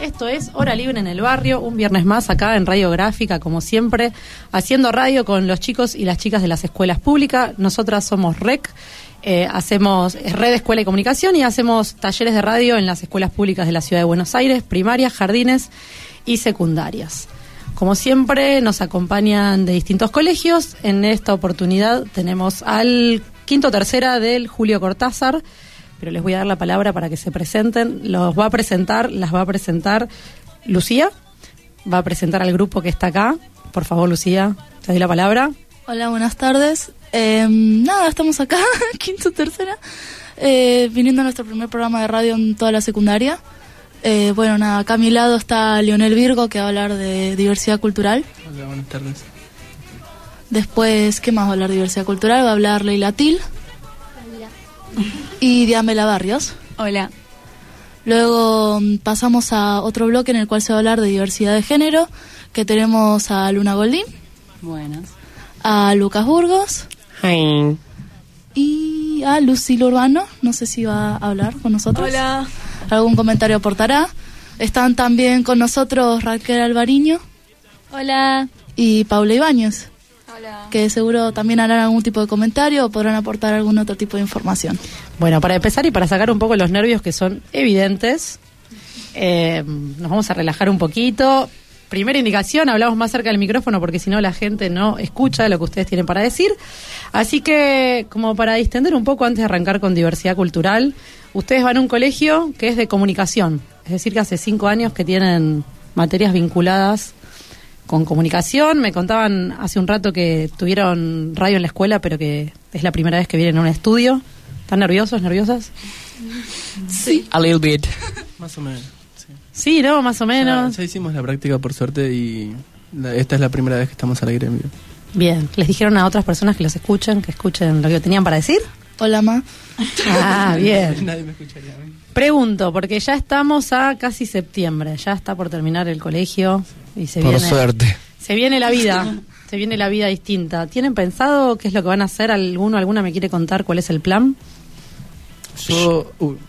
Esto es Hora Libre en el Barrio, un viernes más acá en Radio Gráfica, como siempre, haciendo radio con los chicos y las chicas de las escuelas públicas. Nosotras somos REC, eh, hacemos Red Escuela y Comunicación y hacemos talleres de radio en las escuelas públicas de la Ciudad de Buenos Aires, primarias, jardines y secundarias. Como siempre, nos acompañan de distintos colegios. En esta oportunidad tenemos al quinto tercera del Julio Cortázar, pero les voy a dar la palabra para que se presenten. Los va a presentar, las va a presentar Lucía, va a presentar al grupo que está acá. Por favor, Lucía, te doy la palabra. Hola, buenas tardes. Eh, nada, estamos acá, quinto, tercera, eh, viniendo a nuestro primer programa de radio en toda la secundaria. Eh, bueno, nada, acá a mi lado está Leonel Virgo, que va a hablar de diversidad cultural. Hola, buenas tardes. Después, ¿qué más va a hablar de diversidad cultural? Va a hablar Leila Til. Y Diamela Barrios. Hola. Luego mm, pasamos a otro bloque en el cual se va a hablar de diversidad de género, que tenemos a Luna Goldín, Buenas. a Lucas Burgos y a Lucila Urbano. No sé si va a hablar con nosotros. Hola. Algún comentario aportará. Están también con nosotros Raquel Alvariño Hola. y Paula Ibáñez, Hola. que seguro también harán algún tipo de comentario o podrán aportar algún otro tipo de información. Bueno, para empezar y para sacar un poco los nervios que son evidentes, eh, nos vamos a relajar un poquito. Primera indicación, hablamos más cerca del micrófono porque si no la gente no escucha lo que ustedes tienen para decir. Así que, como para distender un poco antes de arrancar con diversidad cultural, ustedes van a un colegio que es de comunicación. Es decir, que hace cinco años que tienen materias vinculadas con comunicación. Me contaban hace un rato que tuvieron radio en la escuela, pero que es la primera vez que vienen a un estudio. ¿Están nerviosos, nerviosas? Sí. A little bit. Más o menos. Sí. Sí, ¿no? Más o menos. ya hicimos la práctica por suerte y la- esta es la primera vez que estamos al aire en vivo. Bien. ¿Les dijeron a otras personas que los escuchen, que escuchen lo que tenían para decir? Hola, Ma. Ah, bien. Nadie me escucharía. Pregunto, porque ya estamos a casi septiembre, ya está por terminar el colegio y se Por viene suerte. se viene la vida, se viene la vida distinta. ¿Tienen pensado qué es lo que van a hacer? ¿Alguno, alguna me quiere contar cuál es el plan? Yo, uy,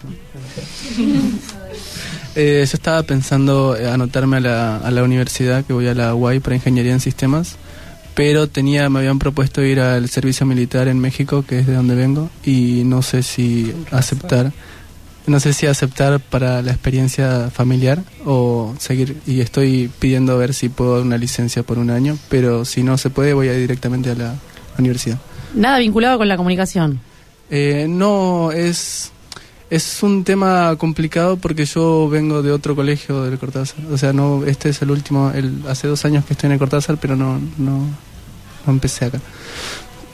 Eh, yo estaba pensando eh, anotarme a la, a la universidad, que voy a la UAI para Ingeniería en Sistemas, pero tenía me habían propuesto ir al servicio militar en México, que es de donde vengo, y no sé si aceptar, no sé si aceptar para la experiencia familiar o seguir, y estoy pidiendo a ver si puedo dar una licencia por un año, pero si no se puede voy a ir directamente a la universidad. Nada vinculado con la comunicación. Eh, no, es, es un tema complicado porque yo vengo de otro colegio del Cortázar. O sea, no este es el último, el, hace dos años que estoy en el Cortázar, pero no, no, no empecé acá.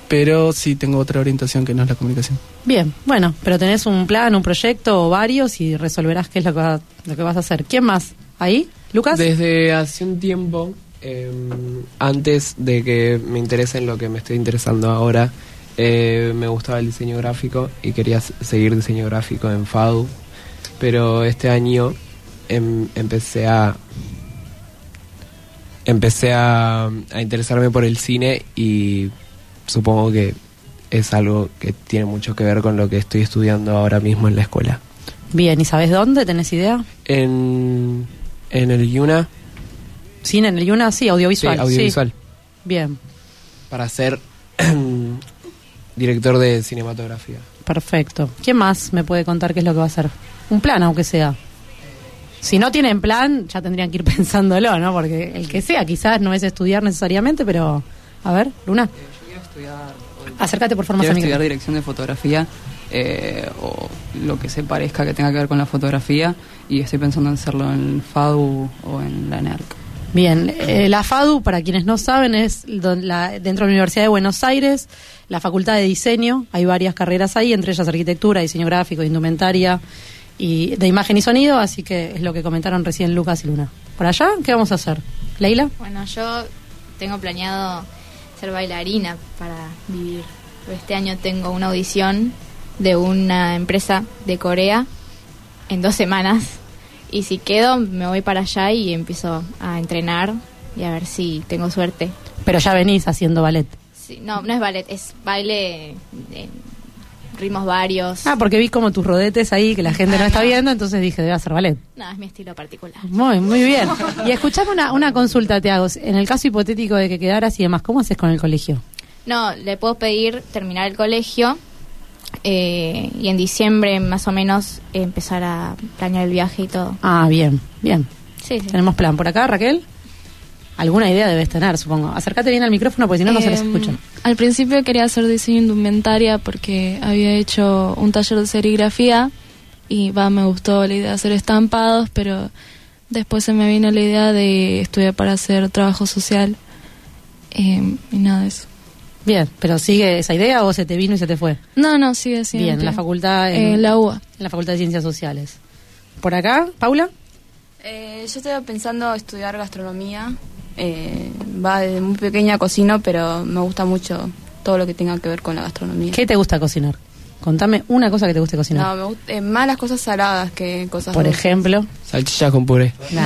Pero sí tengo otra orientación que no es la comunicación. Bien, bueno, pero tenés un plan, un proyecto o varios y resolverás qué es lo que, va- lo que vas a hacer. ¿Quién más? ¿Ahí? ¿Lucas? Desde hace un tiempo, eh, antes de que me interese en lo que me estoy interesando ahora, eh, me gustaba el diseño gráfico y quería seguir diseño gráfico en FADU, pero este año em- empecé a empecé a, a interesarme por el cine y supongo que es algo que tiene mucho que ver con lo que estoy estudiando ahora mismo en la escuela. Bien, ¿y sabés dónde? ¿Tenés idea? En, en el Yuna, ¿Cine en el Yuna? Sí, audiovisual. sí, audiovisual. sí. Bien, para ser director de cinematografía. perfecto. ¿Quién más me puede contar qué es lo que va a hacer? Un plan, aunque sea. Si no tienen plan, ya tendrían que ir pensándolo, ¿no? Porque el que sea, quizás no es estudiar necesariamente, pero... A ver, Luna, estudiar, acércate por forma quiero estudiar dirección de fotografía eh, o lo que se parezca que tenga que ver con la fotografía y estoy pensando en hacerlo en FADU o en la NERC. Bien, eh, la FADU, para quienes no saben, es don- la- dentro de la Universidad de Buenos Aires, la Facultad de Diseño, hay varias carreras ahí, entre ellas arquitectura, diseño gráfico, indumentaria y de imagen y sonido, así que es lo que comentaron recién Lucas y Luna. ¿Por allá qué vamos a hacer? ¿Leila? Bueno, yo tengo planeado ser bailarina para vivir. Este año tengo una audición de una empresa de Corea en dos semanas. Y si quedo, me voy para allá y empiezo a entrenar y a ver si tengo suerte. Pero ya venís haciendo ballet. Sí, no, no es ballet, es baile en ritmos varios. Ah, porque vi como tus rodetes ahí que la gente no está viendo, entonces dije, debe hacer ballet. No, es mi estilo particular. Muy, muy bien. Y escuchame una, una consulta, te hago. En el caso hipotético de que quedaras y demás, ¿cómo haces con el colegio? No, le puedo pedir terminar el colegio eh, y en diciembre más o menos empezar a planear el viaje y todo. Ah, bien, bien. Sí, sí. Tenemos plan. ¿Por acá, Raquel? Alguna idea debes tener, supongo. Acércate bien al micrófono porque si no, no se les Em, escucha. Al principio quería hacer diseño indumentaria porque había hecho un taller de serigrafía y va, me gustó la idea de hacer estampados, pero después se me vino la idea de estudiar para hacer trabajo social em, y nada de eso. Bien, pero ¿sigue esa idea o se te vino y se te fue? No, no, sigue siendo. Bien, en la facultad... En En, Eh, la UA. en la Facultad de Ciencias Sociales. ¿Por acá, Paula? Eh, yo estaba pensando estudiar gastronomía. Eh, va desde muy pequeña cocino, pero me gusta mucho todo lo que tenga que ver con la gastronomía. ¿Qué te gusta cocinar? Contame una cosa que te guste cocinar. No, me gusta, eh, más las cosas saladas que cosas Por dulces. ejemplo. Salchichas con puré. No,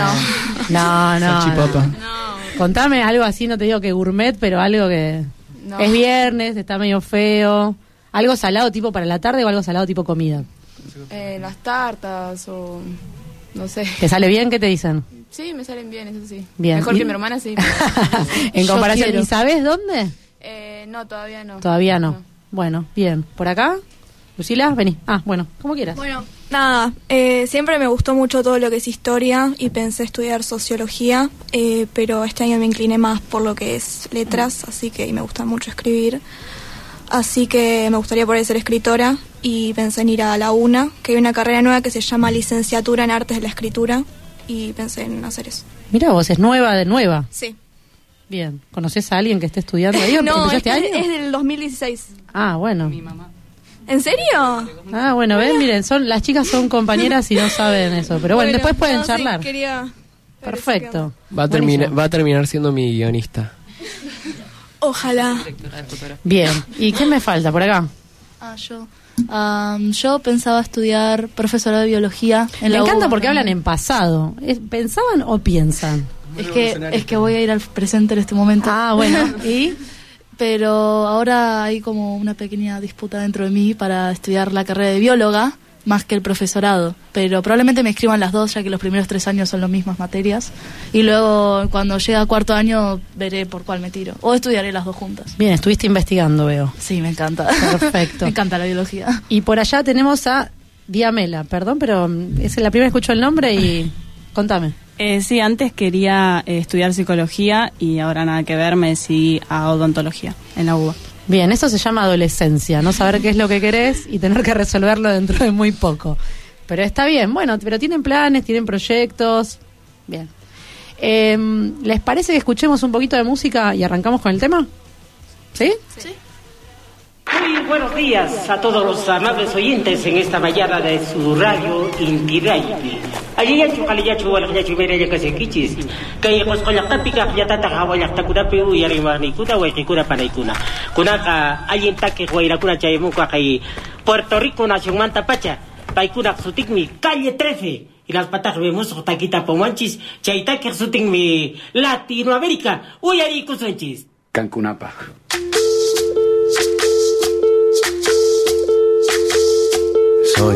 no, no. Salchipapa. no. Contame algo así, no te digo que gourmet, pero algo que No. es viernes, está medio feo. Algo salado tipo para la tarde o algo salado tipo comida. Eh, las tartas o no sé. ¿Te sale bien? ¿Qué te dicen? Sí, me salen bien, eso sí. Bien. Mejor ¿Y- que mi hermana, sí. en comparación. ¿y sabes dónde? Eh, no, todavía no. Todavía no. Bueno, bien. ¿Por acá? Lucila, vení. Ah, bueno, como quieras. Bueno, nada, eh, siempre me gustó mucho todo lo que es historia y pensé estudiar sociología, eh, pero este año me incliné más por lo que es letras, así que y me gusta mucho escribir. Así que me gustaría poder ser escritora y pensé en ir a la UNA, que hay una carrera nueva que se llama Licenciatura en Artes de la Escritura y pensé en hacer eso. Mira, vos es nueva de nueva. Sí. Bien. ¿Conoces a alguien que esté estudiando ahí? o no, empezó es, este año? es del 2016. Ah, bueno. ¿En serio? Ah, bueno, ven, miren, son las chicas son compañeras y no saben eso, pero bueno, después pueden no, sí, charlar. quería ver eso, Perfecto. Va a, terminar, va a terminar siendo mi guionista. Ojalá. Bien. ¿Y qué me falta por acá? Ah, yo. Am, yo pensaba estudiar profesora de biología en Me la encanta UBA. porque hablan en pasado. ¿Es- ¿Pensaban o piensan? Es que, es que voy a ir al presente en este momento. Ah, bueno. ¿Y? Pero ahora hay como una pequeña disputa dentro de mí para estudiar la carrera de bióloga más que el profesorado. Pero probablemente me escriban las dos, ya que los primeros tres años son las mismas materias. Y luego, cuando llegue a cuarto año, veré por cuál me tiro. O estudiaré las dos juntas. Bien, estuviste investigando, veo. Sí, me encanta. Perfecto. me encanta la biología. Y por allá tenemos a Diamela, perdón, pero es la primera que escucho el nombre y contame. Eh, sí, antes quería eh, estudiar psicología y ahora nada que ver, me decidí a odontología en la UBA. Bien, eso se llama adolescencia, no saber qué es lo que querés y tener que resolverlo dentro de muy poco. Pero está bien, bueno, pero tienen planes, tienen proyectos. Bien. Em, ¿Les parece que escuchemos un poquito de música y arrancamos con el tema? ¿Sí? Sí. Muy buenos días a todos los amables oyentes en esta mañana de su radio Inti. Aliyachu kaliyachu walakyachu meraya kasekichis. Kaya koskolakapika kiyatata hawalaktakunapi uyarimanikuna waikikuna panaikuna. Kunaka alintake huayrakuna chayamuka kay Puerto Rico nación manta pacha. Paikuna sutikmi calle 13. Y las patas vemos taquita pomanchis. Chaitake sutikmi Latinoamérica. Uyari kusunchis. Cancunapa. Soy,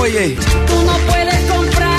Oye, Tú no puedes comprar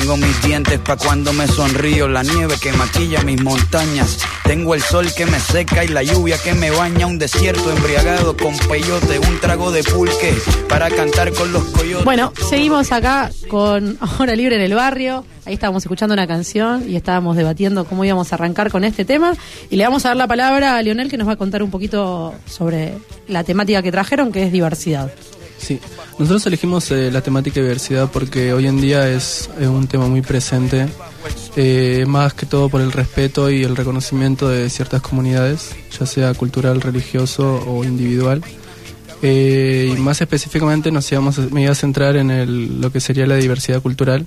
tengo mis dientes pa' cuando me sonrío, la nieve que maquilla mis montañas, tengo el sol que me seca y la lluvia que me baña, un desierto embriagado con peyote, un trago de pulque para cantar con los coyotes. Bueno, seguimos acá con Hora Libre en el Barrio. Ahí estábamos escuchando una canción y estábamos debatiendo cómo íbamos a arrancar con este tema. Y le vamos a dar la palabra a Lionel que nos va a contar un poquito sobre la temática que trajeron, que es diversidad. Sí, nosotros elegimos eh, la temática de diversidad porque hoy en día es, un tema muy presente, eh, más que todo por el respeto y el reconocimiento de ciertas comunidades, ya sea cultural, religioso o individual. Eh, y más específicamente nos íbamos, me iba a centrar en el, lo que sería la diversidad cultural,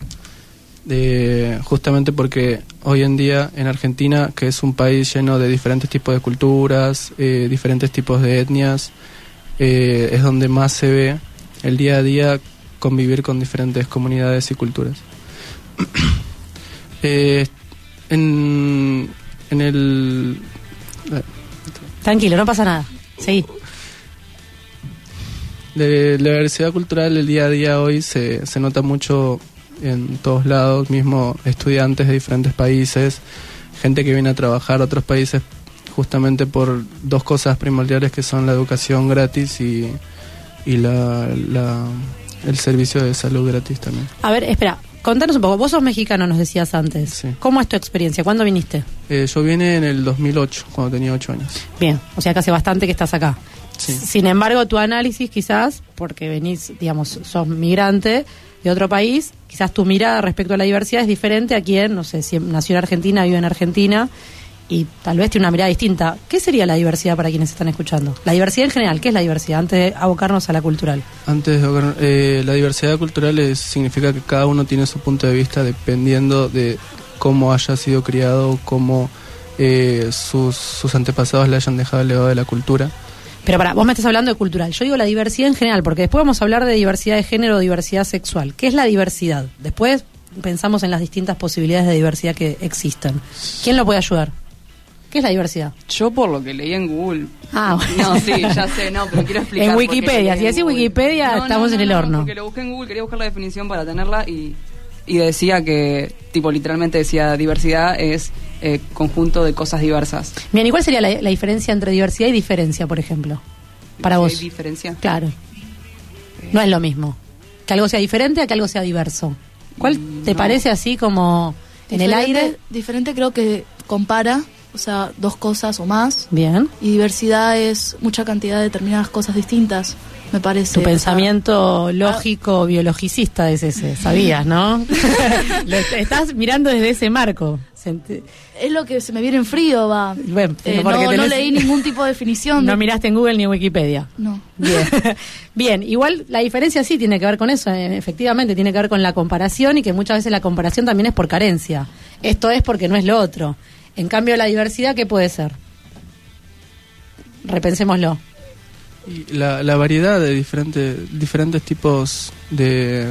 eh, justamente porque hoy en día en Argentina, que es un país lleno de diferentes tipos de culturas, eh, diferentes tipos de etnias, eh, es donde más se ve el día a día convivir con diferentes comunidades y culturas. Eh, en, en el... Tranquilo, no pasa nada. Seguí. De la diversidad cultural el día a día hoy se, se nota mucho en todos lados, mismo estudiantes de diferentes países, gente que viene a trabajar a otros países justamente por dos cosas primordiales que son la educación gratis y, y la, la- el servicio de salud gratis también. A ver, espera, contanos un poco. Vos sos mexicano, nos decías antes. ¿Cómo es tu experiencia? ¿Cuándo viniste? Eh, yo vine en el 2008, cuando tenía 8 años. Bien, o sea que hace bastante que estás acá. Sin embargo, tu análisis quizás, porque venís, digamos, sos migrante de otro país, quizás tu mirada respecto a la diversidad es diferente a quien, no sé, si nació en Argentina, vive en Argentina y tal vez tiene una mirada distinta. ¿Qué sería la diversidad para quienes están escuchando? La diversidad en general, ¿qué es la diversidad? Antes de abocarnos a la cultural. Antes de eh, la diversidad cultural es- significa que cada uno tiene su punto de vista dependiendo de cómo haya sido criado, cómo eh, sus, sus antepasados le hayan dejado el legado de la cultura. Pero para, vos me estás hablando de cultural. Yo digo la diversidad en general, porque después vamos a hablar de diversidad de género diversidad sexual. ¿Qué es la diversidad? Después pensamos en las distintas posibilidades de diversidad que existen. ¿Quién lo puede ayudar? ¿Qué es la diversidad? Yo por lo que leí en Google. Ah, bueno. No, sí, ya sé, no, pero quiero explicar. En Wikipedia, si decís. Wikipedia, No, no, estamos no, en el no, horno. Porque lo busqué en Google, quería buscar la definición para tenerla y, y decía que, tipo, literalmente decía diversidad es eh, conjunto de cosas diversas. Bien, ¿y cuál sería la, la diferencia entre diversidad y diferencia, por ejemplo? Para ¿Hay vos. diferencia? Claro. No es lo mismo. Que algo sea diferente a que algo sea diverso. ¿Cuál te no. parece así como en el aire? Diferente creo que compara, o sea, dos cosas o más. Bien. Y diversidad es mucha cantidad de determinadas cosas distintas, me parece. Tu O sea, pensamiento lógico biologicista es ese, sabías, ¿no? Lo estás mirando desde ese marco. Es lo que se me viene en frío, va. Bueno, Eh, no, no leí ningún tipo de definición. No miraste en Google ni en Wikipedia. No. Bien. Bien, igual la diferencia sí tiene que ver con eso, eh, efectivamente, tiene que ver con la comparación y que muchas veces la comparación también es por carencia. Esto es porque no es lo otro. En cambio, la diversidad, ¿qué puede ser? Repensémoslo. Y la, la variedad de diferentes, diferentes tipos de,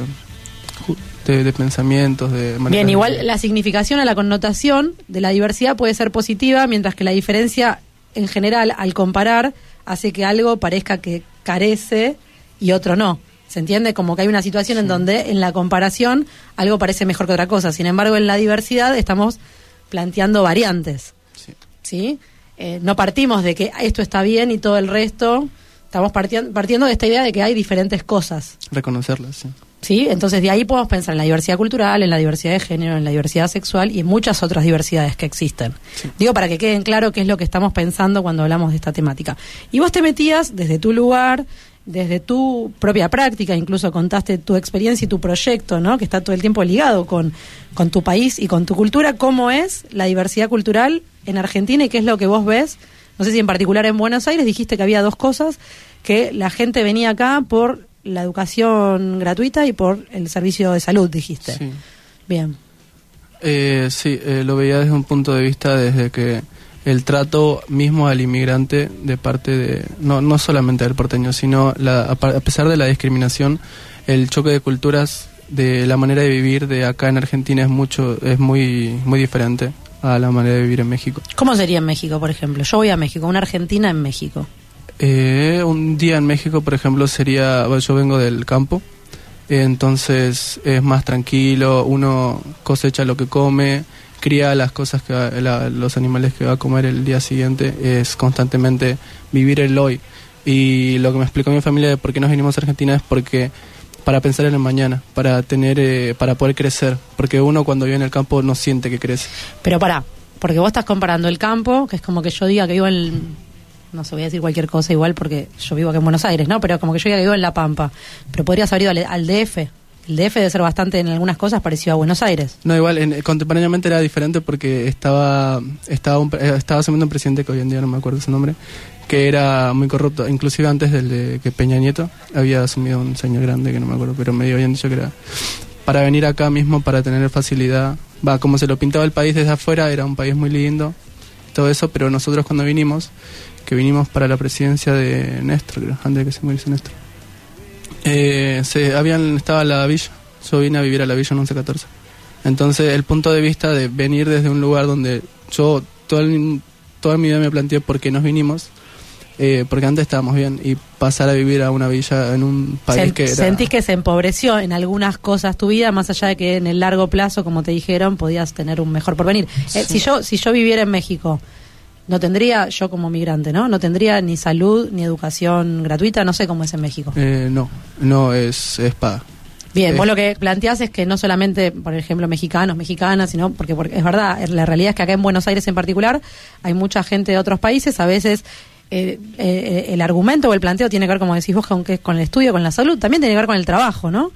de, de pensamientos, de Bien, de- igual la significación o la connotación de la diversidad puede ser positiva, mientras que la diferencia en general, al comparar, hace que algo parezca que carece y otro no. ¿Se entiende? Como que hay una situación en donde en la comparación algo parece mejor que otra cosa. Sin embargo, en la diversidad estamos planteando variantes. ¿Sí? Eh, no partimos de que esto está bien y todo el resto. Estamos partiendo, partiendo de esta idea de que hay diferentes cosas. Reconocerlas, sí. ¿Sí? Entonces de ahí podemos pensar en la diversidad cultural, en la diversidad de género, en la diversidad sexual y en muchas otras diversidades que existen. Digo para que queden claro qué es lo que estamos pensando cuando hablamos de esta temática. Y vos te metías desde tu lugar, desde tu propia práctica, incluso contaste tu experiencia y tu proyecto, ¿no? Que está todo el tiempo ligado con, con tu país y con tu cultura. ¿Cómo es la diversidad cultural en Argentina y qué es lo que vos ves? No sé si en particular en Buenos Aires dijiste que había dos cosas, que la gente venía acá por la educación gratuita y por el servicio de salud, dijiste. Sí. Bien. Eh, sí, eh, lo veía desde un punto de vista desde que el trato mismo al inmigrante de parte de, no, no solamente del porteño, sino la, a, pesar de la discriminación, el choque de culturas, de la manera de vivir de acá en Argentina es mucho, es muy, muy diferente a la manera de vivir en México. ¿Cómo sería en México, por ejemplo? Yo voy a México, una argentina en México. Eh, un día en México, por ejemplo, sería, bueno, yo vengo del campo, entonces es más tranquilo, uno cosecha lo que come, cría las cosas que va- la- los animales que va a comer el día siguiente, es constantemente vivir el hoy. Y lo que me explicó mi familia de por qué nos vinimos a Argentina es porque para pensar en el mañana, para tener, eh, para poder crecer, porque uno cuando vive en el campo no siente que crece. Pero pará, porque vos estás comparando el campo, que es como que yo diga que vivo en. No sé, voy a decir cualquier cosa igual porque yo vivo aquí en Buenos Aires, ¿no? Pero como que yo diga que vivo en La Pampa. Pero podrías haber ido al, al DF. El DF debe ser bastante, en algunas cosas, parecido a Buenos Aires. No, igual, en- contemporáneamente era diferente porque estaba estaba un, eh, estaba asumiendo un presidente que hoy en día no me acuerdo su nombre, que era muy corrupto, inclusive antes del de que Peña Nieto había asumido un señor grande que no me acuerdo, pero medio habían dicho que era para venir acá mismo para tener facilidad, va, como se lo pintaba el país desde afuera, era un país muy lindo, todo eso, pero nosotros cuando vinimos, que vinimos para la presidencia de Néstor, creo, antes de que se muriese Néstor. Eh, se habían estaba la villa. Yo vine a vivir a la villa en 1114. Entonces, el punto de vista de venir desde un lugar donde yo todo el- toda mi vida me planteé por qué nos vinimos, eh, porque antes estábamos bien, y pasar a vivir a una villa en un país Sen- que era. Sentís que se empobreció en algunas cosas tu vida, más allá de que en el largo plazo, como te dijeron, podías tener un mejor porvenir. Eh, si yo si yo viviera en México, no tendría, yo como migrante, ¿no? No tendría ni salud ni educación gratuita, no sé cómo es en México. Eh, no, no es, es paga. Bien, Eh, vos lo que planteás es que no solamente, por ejemplo, mexicanos, mexicanas, sino porque, porque es verdad, la realidad es que acá en Buenos Aires en particular hay mucha gente de otros países, a veces eh, eh, el argumento o el planteo tiene que ver, como decís vos, con, que, con el estudio, con la salud, también tiene que ver con el trabajo, ¿no?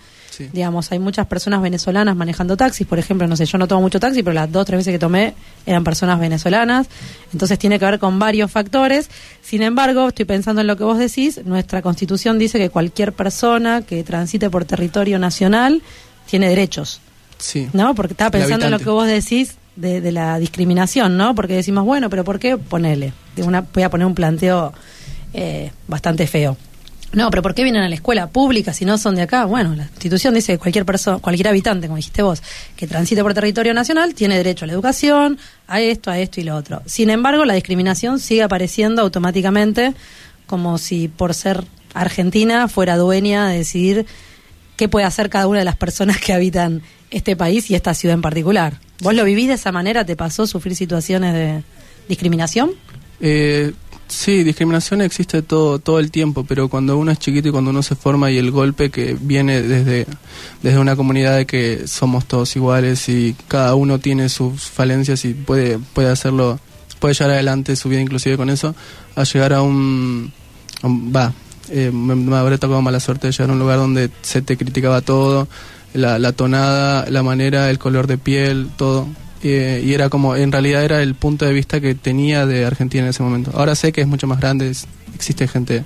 Digamos, hay muchas personas venezolanas manejando taxis, por ejemplo, no sé, yo no tomo mucho taxi, pero las dos o tres veces que tomé eran personas venezolanas, entonces tiene que ver con varios factores. Sin embargo, estoy pensando en lo que vos decís, nuestra constitución dice que cualquier persona que transite por territorio nacional tiene derechos. Sí. ¿no? Porque estaba pensando en lo que vos decís de, de la discriminación, ¿no? Porque decimos, bueno, pero ¿por qué una, voy a poner un planteo eh, bastante feo. No, pero ¿por qué vienen a la escuela pública si no son de acá? Bueno, la Constitución dice que cualquier persona, cualquier habitante, como dijiste vos, que transite por territorio nacional tiene derecho a la educación, a esto, a esto y lo otro. Sin embargo, la discriminación sigue apareciendo automáticamente como si por ser argentina fuera dueña de decidir qué puede hacer cada una de las personas que habitan este país y esta ciudad en particular. ¿Vos lo vivís de esa manera? ¿Te pasó sufrir situaciones de discriminación? Eh, sí, discriminación existe todo, todo el tiempo, pero cuando uno es chiquito y cuando uno se forma y el golpe que viene desde, desde una comunidad de que somos todos iguales y cada uno tiene sus falencias y puede, puede hacerlo, puede llevar adelante su vida inclusive con eso, a llegar a un... Va, eh, me, me habré tocado mala suerte de llegar a un lugar donde se te criticaba todo, la, la tonada, la manera, el color de piel, todo. Eh, y era como, en realidad era el punto de vista que tenía de Argentina en ese momento. Ahora sé que es mucho más grande, es- existe gente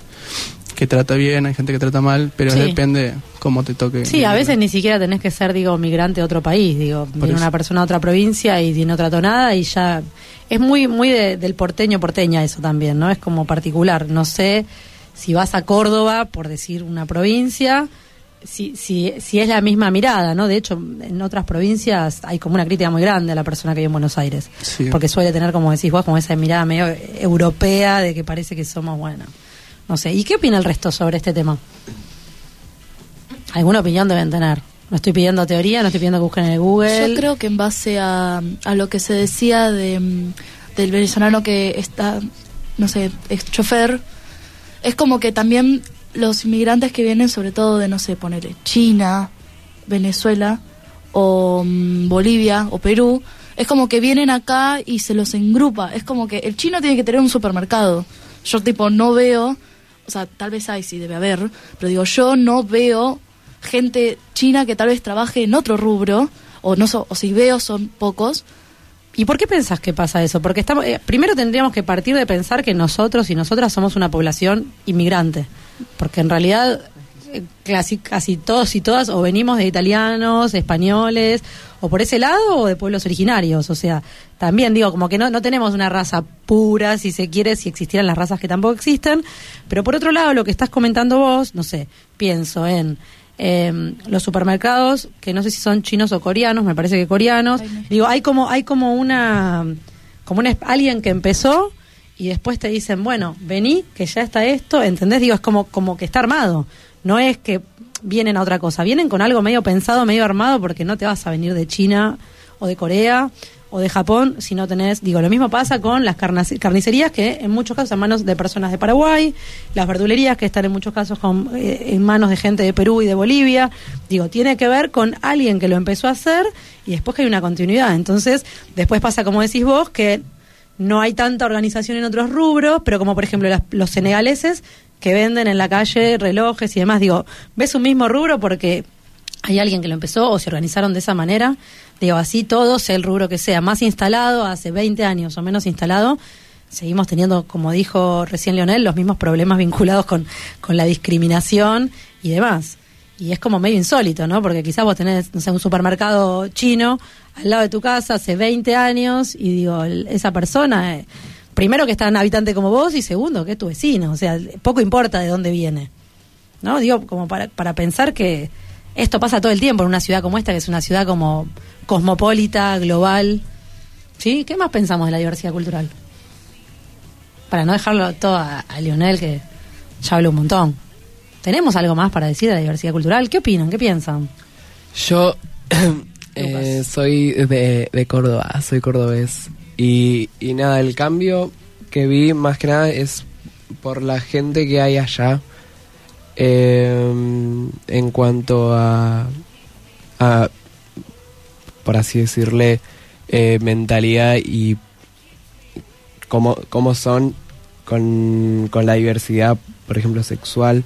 que trata bien, hay gente que trata mal, pero Sí. depende cómo te toque. Sí, a veces ni siquiera tenés que ser, digo, migrante de otro país. Digo, viene eso. una persona de otra provincia y tiene otra tonada y ya. Es muy muy de- del porteño porteña eso también, ¿no? Es como particular. No sé si vas a Córdoba, por decir una provincia, si, si, si es la misma mirada, ¿no? De hecho, en otras provincias hay como una crítica muy grande a la persona que vive en Buenos Aires. Sí. Porque suele tener, como decís vos, como esa mirada medio europea de que parece que somos, bueno, no sé. ¿Y qué opina el resto sobre este tema? Alguna opinión deben tener. No estoy pidiendo teoría, no estoy pidiendo que busquen en el Google. Yo creo que en base a, a lo que se decía de, mm, del venezolano que está, no sé, es chofer, es como que también los inmigrantes que vienen, sobre todo de, no sé, ponerle China, Venezuela o mm, Bolivia o Perú, es como que vienen acá y se los engrupa. Es como que el chino tiene que tener un supermercado. Yo tipo no veo, o sea, tal vez hay, sí debe haber, pero digo, yo no veo gente china que tal vez trabaje en otro rubro, o no so- o si veo son pocos. ¿Y por qué pensás que pasa eso? Porque estamos, eh, primero tendríamos que partir de pensar que nosotros y nosotras somos una población inmigrante. Porque en realidad eh, casi, casi todos y todas o venimos de italianos, españoles, o por ese lado, o de pueblos originarios. O sea, también digo, como que no, no tenemos una raza pura, si se quiere, si existieran las razas que tampoco existen. Pero por otro lado, lo que estás comentando vos, no sé, pienso en eh, los supermercados, que no sé si son chinos o coreanos, me parece que coreanos. Digo, hay como, hay como una, como una, alguien que empezó y después te dicen, bueno, vení, que ya está esto, ¿entendés? Digo, es como, como que está armado. No es que vienen a otra cosa, vienen con algo medio pensado, medio armado, porque no te vas a venir de China o de Corea o de Japón si no tenés, digo, lo mismo pasa con las carnicerías que en muchos casos en manos de personas de Paraguay, las verdulerías que están en muchos casos con, eh, en manos de gente de Perú y de Bolivia, digo, tiene que ver con alguien que lo empezó a hacer y después que hay una continuidad, entonces después pasa como decís vos que no hay tanta organización en otros rubros, pero como por ejemplo las- los senegaleses que venden en la calle relojes y demás, digo, ves un mismo rubro porque hay alguien que lo empezó o se organizaron de esa manera, digo, así todos, el rubro que sea más instalado, hace 20 años o menos instalado, seguimos teniendo, como dijo recién Leonel, los mismos problemas vinculados con, con la discriminación y demás. Y es como medio insólito, ¿no? Porque quizás vos tenés, no sé, un supermercado chino al lado de tu casa hace 20 años y digo, esa persona, eh, primero que es tan habitante como vos y segundo que es tu vecino. O sea, poco importa de dónde viene. ¿No? Digo, como para, para pensar que esto pasa todo el tiempo en una ciudad como esta, que es una ciudad como cosmopolita, global. ¿Sí? ¿Qué más pensamos de la diversidad cultural? Para no dejarlo todo a, a Lionel, que ya habló un montón. ¿Tenemos algo más para decir de la diversidad cultural? ¿Qué opinan? ¿Qué piensan? Yo eh, soy de, de Córdoba, soy cordobés. Y, y nada, el cambio que vi más que nada es por la gente que hay allá eh, en cuanto a, a, por así decirle, eh, mentalidad y cómo, cómo son con, con la diversidad, por ejemplo, sexual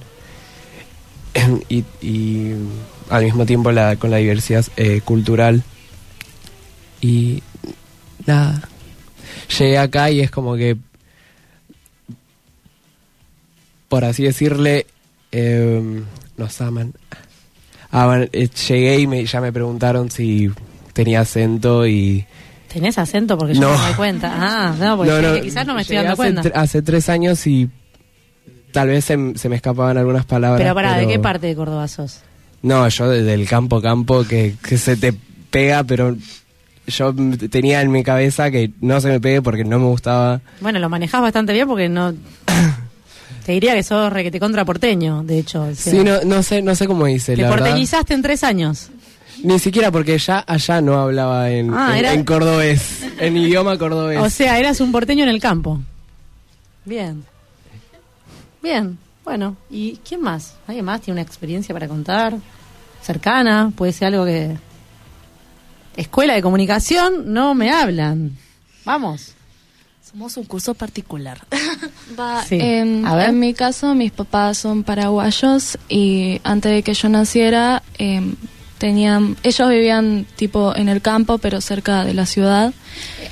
y, y al mismo tiempo la, con la diversidad eh, cultural. Y nada, llegué acá y es como que, por así decirle, eh, nos aman. Ah, bueno, eh, llegué y me, ya me preguntaron si tenía acento y... ¿Tenés acento? Porque yo no, No. me doy cuenta. Ah, no, porque No, no, que quizás no me estoy dando hace, cuenta. tre- hace tres años y tal vez se, me escapaban algunas palabras. Pero pará, ¿de pero- qué parte de Córdoba sos? No, yo desde el campo campo que, que se te pega, pero yo tenía en mi cabeza que no se me pegue porque no me gustaba. Bueno, lo manejás bastante bien porque no... Te diría que sos requete contra porteño, de hecho. o sea, Sí, no, no sé, no sé cómo hice, Te la verdad. porteñizaste en tres años. Ni siquiera porque ya allá no hablaba en, Ah, en, era- en cordobés, en idioma cordobés. O sea, eras un porteño en el campo. Bien. Bien. Bueno, ¿y quién más? ¿Alguien más tiene una experiencia para contar? ¿Cercana? ¿Puede ser algo que... Escuela de comunicación, no me hablan. Vamos. Somos un curso particular. Va, Sí. en, A ver. en mi caso, mis papás son paraguayos y antes de que yo naciera, em, tenían, ellos vivían tipo en el campo, pero cerca de la ciudad.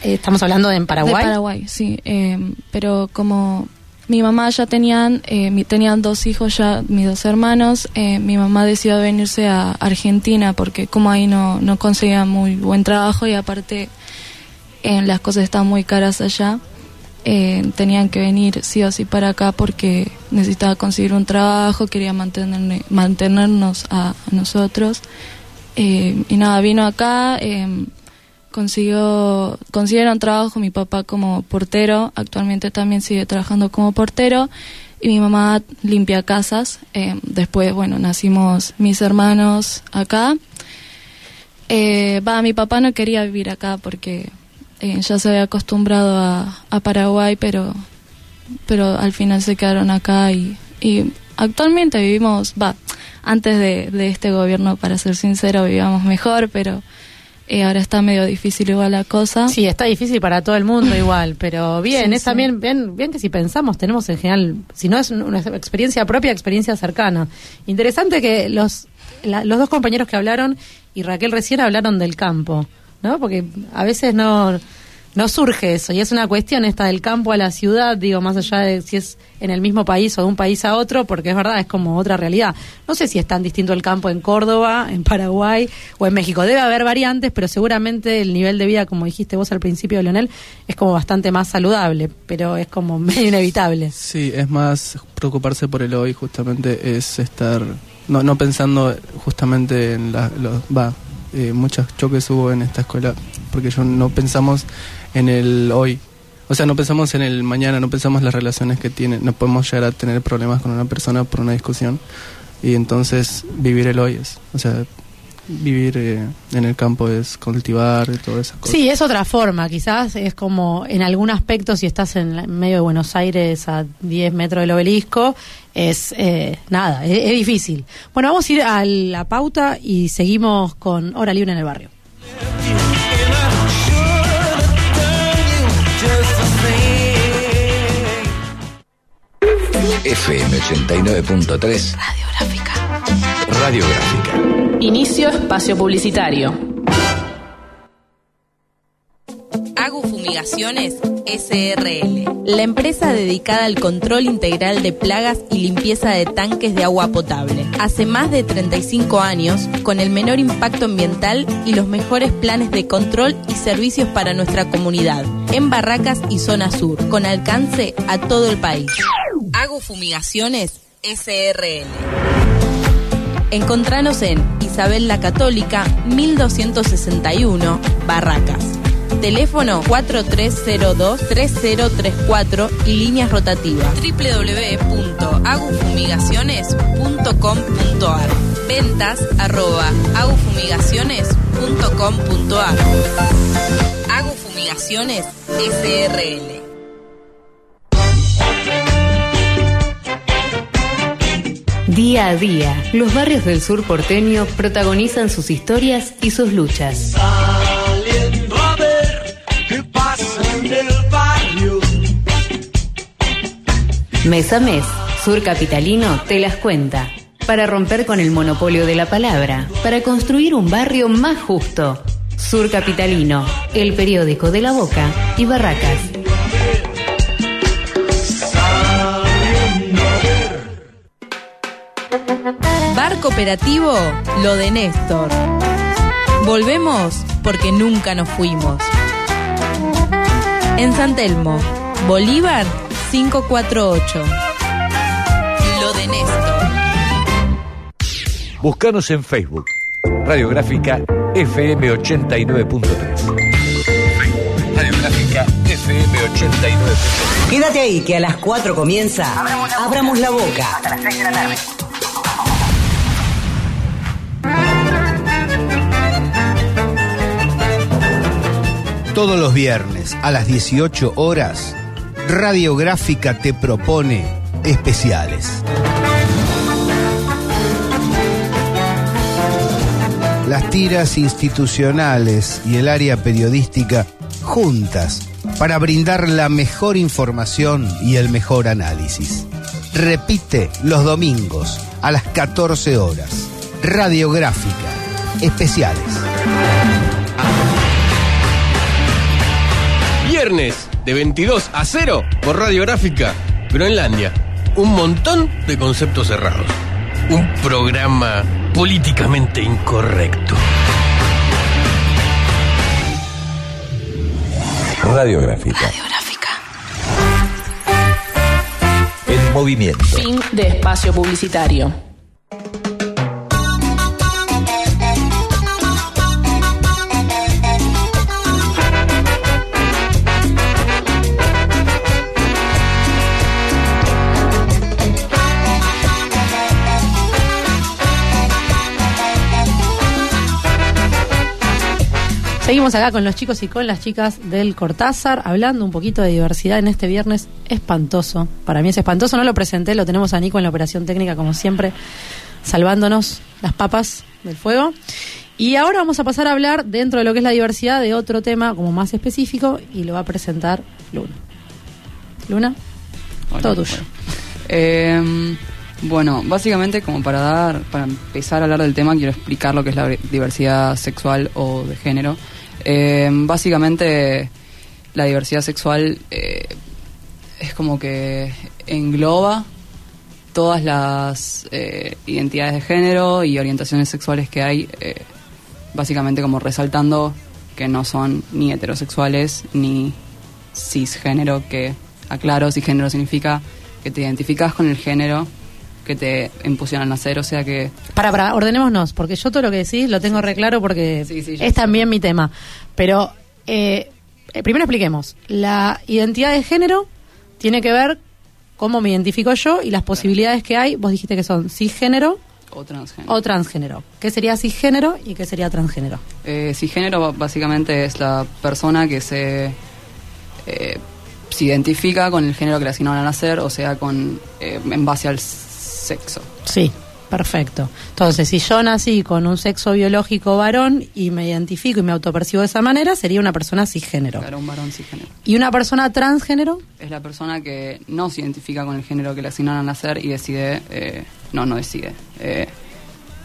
Eh, Estamos hablando de en Paraguay. De Paraguay, sí. em, pero como mi mamá ya tenían, eh, mi- tenían dos hijos ya, mis dos hermanos, eh, mi mamá decidió venirse a Argentina porque como ahí no, no conseguía muy buen trabajo y aparte eh, las cosas están muy caras allá. eh, tenían que venir sí o sí para acá porque necesitaba conseguir un trabajo, quería mantener, mantenernos a, a nosotros. Eh, y nada, vino acá, eh, consiguió, consiguieron trabajo, mi papá como portero, actualmente también sigue trabajando como portero, y mi mamá limpia casas. Eh, después, bueno, nacimos mis hermanos acá. Eh, mi papá no quería vivir acá porque eh, ya se había acostumbrado a, a Paraguay, pero, pero al final se quedaron acá y, y actualmente vivimos, va, antes de, de este gobierno, para ser sincero, vivíamos mejor, pero eh, ahora está medio difícil igual la cosa. Sí, está difícil para todo el mundo igual, pero bien, Sí, es sí. también, bien, bien que si pensamos, tenemos en general, si no es una experiencia propia, experiencia cercana. Interesante que los, la- los dos compañeros que hablaron y Raquel recién hablaron del campo, ¿no? Porque a veces no, no surge eso, y es una cuestión esta del campo a la ciudad, digo, más allá de si es en el mismo país o de un país a otro, porque es verdad, es como otra realidad. No sé si es tan distinto el campo en Córdoba, en Paraguay o en México. Debe haber variantes, pero seguramente el nivel de vida, como dijiste vos al principio, Leonel, es como bastante más saludable, pero es como medio inevitable. Sí, es más preocuparse por el hoy, justamente es estar, no, no pensando justamente en la, los, va, eh, muchos choques hubo en esta escuela, porque yo no pensamos en el hoy, o sea, no pensamos en el mañana, no pensamos las relaciones que tienen, no podemos llegar a tener problemas con una persona por una discusión, y entonces vivir el hoy es, o sea, vivir eh, en el campo es cultivar y todas esas cosas. Sí, es otra forma, quizás es como en algún aspecto si estás en, la- en medio de Buenos Aires a 10 metros del obelisco, es eh, nada, es, es difícil. Bueno, vamos a ir a la pauta y seguimos con Hora Libre en el Barrio. FM 89.3 Radiográfica. Radiográfica. Inicio espacio publicitario. Agu Fumigaciones SRL, la empresa dedicada al control integral de plagas y limpieza de tanques de agua potable. Hace más de 35 años, con el menor impacto ambiental y los mejores planes de control y servicios para nuestra comunidad, en Barracas y Zona Sur, con alcance a todo el país. Agu Fumigaciones SRL. Encontranos en Isabel la Católica, 1261, Barracas. Teléfono 4302-3034 y líneas rotativas. www.agufumigaciones.com.ar Ventas arroba agufumigaciones.com.ar Agufumigaciones SRL. Día a día, los barrios del sur porteño protagonizan sus historias y sus luchas. Saliendo a ver qué pasa en el barrio. Mes a mes, Sur Capitalino te las cuenta. Para romper con el monopolio de la palabra, para construir un barrio más justo. Sur Capitalino, el periódico de la Boca y Barracas. Bar Cooperativo Lo de Néstor. Volvemos porque nunca nos fuimos. En San Telmo, Bolívar 548. Lo de Néstor. Búscanos en Facebook. Radiográfica FM 89.3. Radiográfica FM 89.3. Quédate ahí que a las 4 comienza Abramos la boca. Todos los viernes a las 18 horas, Radiográfica te propone especiales. Las tiras institucionales y el área periodística juntas para brindar la mejor información y el mejor análisis. Repite los domingos a las 14 horas. Radiográfica. Especiales. viernes de 22 a 0 por Radiográfica Groenlandia. Un montón de conceptos cerrados. Un programa políticamente incorrecto. Radiográfica. Radiográfica. En movimiento. Fin de espacio publicitario. Seguimos acá con los chicos y con las chicas del Cortázar, hablando un poquito de diversidad en este viernes espantoso. Para mí es espantoso, no lo presenté, lo tenemos a Nico en la operación técnica, como siempre, salvándonos las papas del fuego. Y ahora vamos a pasar a hablar, dentro de lo que es la diversidad, de otro tema como más específico, y lo va a presentar Luna. Luna, Hola, todo tuyo. bueno. Eh, bueno, básicamente como para dar, para empezar a hablar del tema, quiero explicar lo que es la diversidad sexual o de género. Eh, básicamente la diversidad sexual eh, es como que engloba todas las eh, identidades de género y orientaciones sexuales que hay, eh, básicamente como resaltando que no son ni heterosexuales ni cisgénero, que aclaro, cisgénero significa que te identificas con el género que te impusieron al nacer, o sea que... Para, para, ordenémonos, porque yo todo lo que decís lo tengo re claro porque Sí, sí, yo es también mi tema. Pero eh, eh, primero expliquemos. La identidad de género tiene que ver cómo me identifico yo y las posibilidades que hay. Vos dijiste que son cisgénero O transgénero. o transgénero. ¿Qué sería cisgénero y qué sería transgénero? Eh, cisgénero básicamente es la persona que se, eh, se identifica con el género que le asignaron al nacer, o sea, con eh, en base al sexo. Sí, perfecto. Entonces, si yo nací con un sexo biológico varón y me identifico y me autopercibo de esa manera, sería una persona cisgénero. Claro, un varón cisgénero. ¿Y una persona transgénero? Es la persona que no se identifica con el género que le asignaron al nacer y decide, eh, no, no decide. Eh,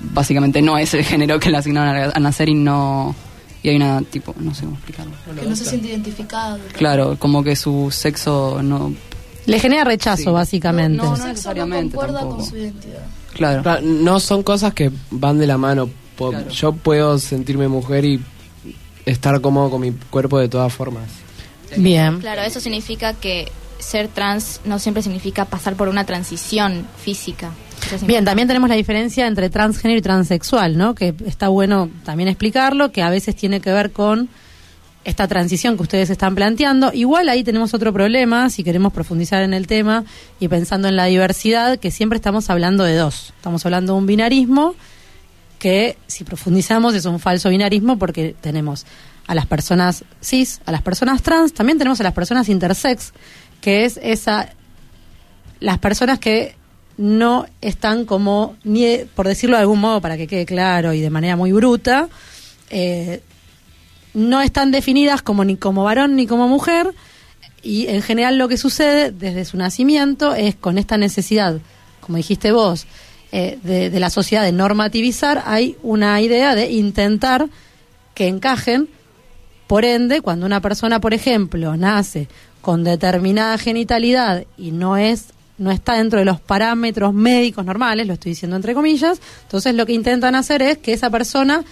básicamente no es el género que le asignaron al, al nacer y no... Y hay una tipo, no sé cómo explicarlo. Que no se siente identificado. Claro, como que su sexo no... Le genera rechazo, Sí. básicamente. No, no, necesariamente concuerda tampoco. con su identidad. Claro. Claro, No son cosas que van de la mano. Po- Claro. Yo puedo sentirme mujer y estar cómodo con mi cuerpo de todas formas. Bien. Claro, eso significa que ser trans no siempre significa pasar por una transición física. Bien, también tenemos la diferencia entre transgénero y transexual, ¿no? Que está bueno también explicarlo, que a veces tiene que ver con esta transición que ustedes están planteando. Igual ahí tenemos otro problema, si queremos profundizar en el tema y pensando en la diversidad, que siempre estamos hablando de dos. Estamos hablando de un binarismo que, si profundizamos, es un falso binarismo porque tenemos a las personas cis, a las personas trans, también tenemos a las personas intersex, que es esa las personas que no están como, ni, por decirlo de algún modo para que quede claro y de manera muy bruta, eh, no están definidas como ni como varón ni como mujer y en general lo que sucede desde su nacimiento es con esta necesidad, como dijiste vos, eh, de, de la sociedad de normativizar, hay una idea de intentar que encajen. Por ende, cuando una persona, por ejemplo, nace con determinada genitalidad y no es no está dentro de los parámetros médicos normales, lo estoy diciendo entre comillas, entonces lo que intentan hacer es que esa persona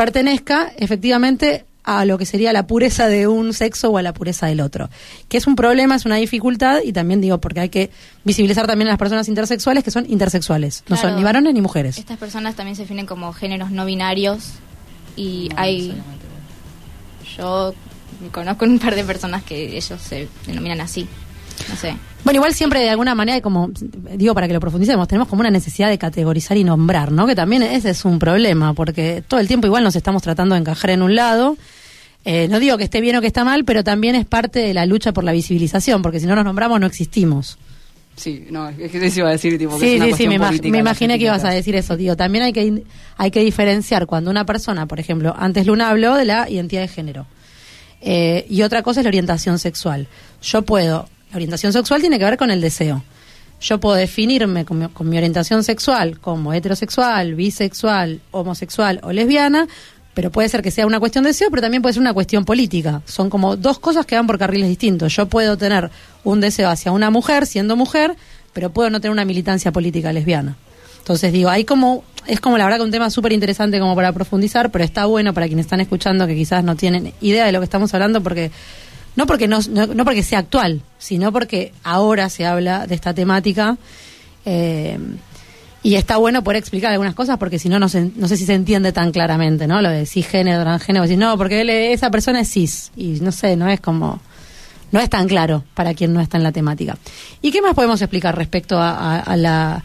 pertenezca efectivamente a lo que sería la pureza de un sexo o a la pureza del otro. Que es un problema, es una dificultad y también digo porque hay que visibilizar también a las personas intersexuales que son intersexuales, no son ni varones ni mujeres. Estas personas también se definen como géneros no binarios y hay... Yo conozco un par de personas que ellos se denominan así. No sé. Bueno, igual siempre de alguna manera, como digo para que lo profundicemos, tenemos como una necesidad de categorizar y nombrar, ¿no? Que también ese es un problema, porque todo el tiempo igual nos estamos tratando de encajar en un lado. Eh, no digo que esté bien o que está mal, pero también es parte de la lucha por la visibilización, porque si no nos nombramos no existimos. Sí, no, es que eso iba a decir, tipo, que es Sí, una sí, sí, me, política me imaginé que ibas a decir eso, digo. También hay que, hay que diferenciar cuando una persona, por ejemplo, antes Luna habló de la identidad de género. Eh, y otra cosa es la orientación sexual. Yo puedo, la orientación sexual tiene que ver con el deseo. Yo puedo definirme con mi, con mi orientación sexual como heterosexual, bisexual, homosexual o lesbiana, pero puede ser que sea una cuestión de deseo, pero también puede ser una cuestión política. Son como dos cosas que van por carriles distintos. Yo puedo tener un deseo hacia una mujer siendo mujer, pero puedo no tener una militancia política lesbiana. Entonces digo, hay como, es como la verdad que un tema súper interesante como para profundizar, pero está bueno para quienes están escuchando que quizás no tienen idea de lo que estamos hablando porque no porque no, no, porque sea actual, sino porque ahora se habla de esta temática. eh, y está bueno poder explicar algunas cosas porque si no, no, se- no sé si se entiende tan claramente, ¿no? Lo de cisgénero, transgénero, decís, no, porque esa persona es cis. Y no sé, no es como. No es tan claro para quien no está en la temática. ¿Y qué más podemos explicar respecto a, la,